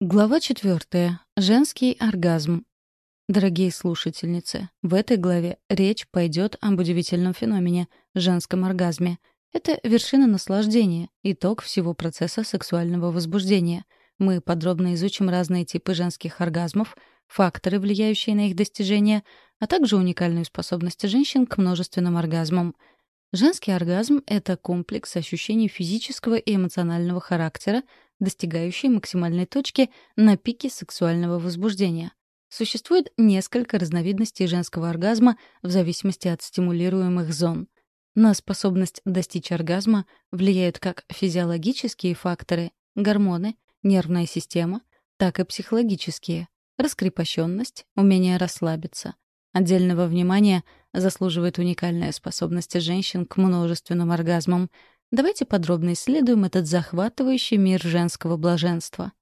Глава четвертая. Женский оргазм. Дорогие слушательницы, в этой главе речь пойдет об удивительном феномене — женском оргазме. Это вершина наслаждения, итог всего процесса сексуального возбуждения. Мы подробно изучим разные типы женских оргазмов, факторы, влияющие на их достижение, а также уникальную способность женщин к множественным оргазмам — Женский оргазм — это комплекс ощущений физического и эмоционального характера, достигающий максимальной точки на пике сексуального возбуждения. Существует несколько разновидностей женского оргазма в зависимости от стимулируемых зон. На способность достичь оргазма влияют как физиологические факторы — гормоны, нервная система, так и психологические — раскрепощенность, умение расслабиться. Отдельного внимания заслуживает уникальная способность женщин к множественным оргазмам. Давайте подробно исследуем этот захватывающий мир женского блаженства.